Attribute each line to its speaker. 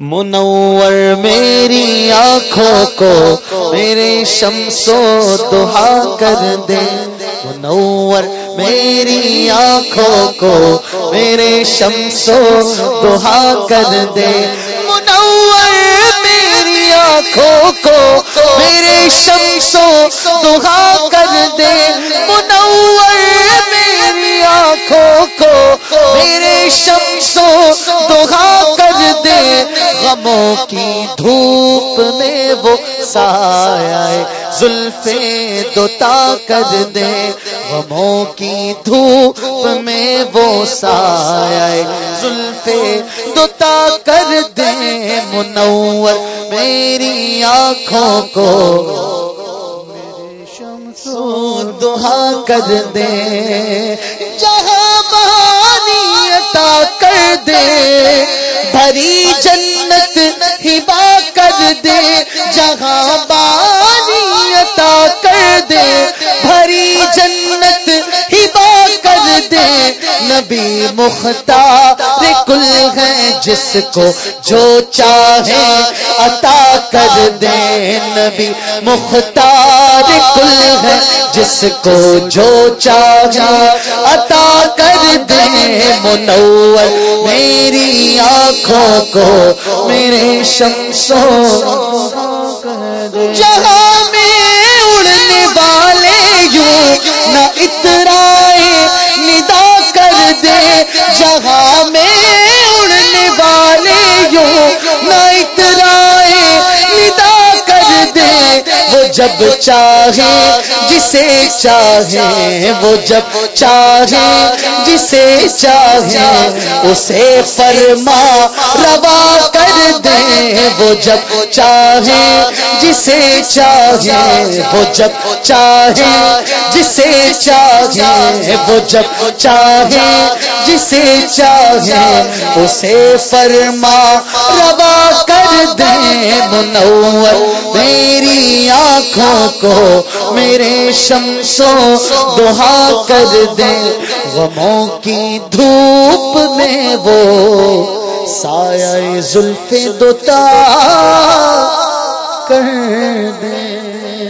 Speaker 1: منور میری آنکھوں کو میرے شمسو دہا کر دے۔ منور میری آنکھوں کو میرے شمسو دہا کر دے۔ منور میری آنکھوں کو میرے شمسو دہا کر دے۔ غموں کی دھوپ میں وہ سایہ زلفے دوتا کر دے۔ غموں کی دھوپ میں وہ سایہ زلفے دوتا کر دے۔ منور میری آنکھوں کو شمسو دہا کر دے۔ جنت ہبا کر دے، جہاں بانی عطا کر دے۔ بھری جنت ہبا کر دے۔ نبی مختار کل ہے جس کو جو چاہے عطا کر دے۔ نبی مختار کل ہے، جس کو جو چاہے عطا کر دے منور۔ میری آنکھوں کو، میرے شمسوں جہاں میں اڑنے والے یوں، نہ اتنے جب چاہے جسے چاہے، وہ جب چاہے جسے چاہے، اسے فرما روا کر دے، وہ جب چاہے جسے چاہے، وہ جب چاہے جسے چاہے، وہ جب چاہے جسے چاہے، اسے فرما روا کر دے منور میری آنکھوں کو میرے شمسوں دہا کر دے۔ غموں کی دھوپ میں وہ سایہ زلف دوتا کر دے۔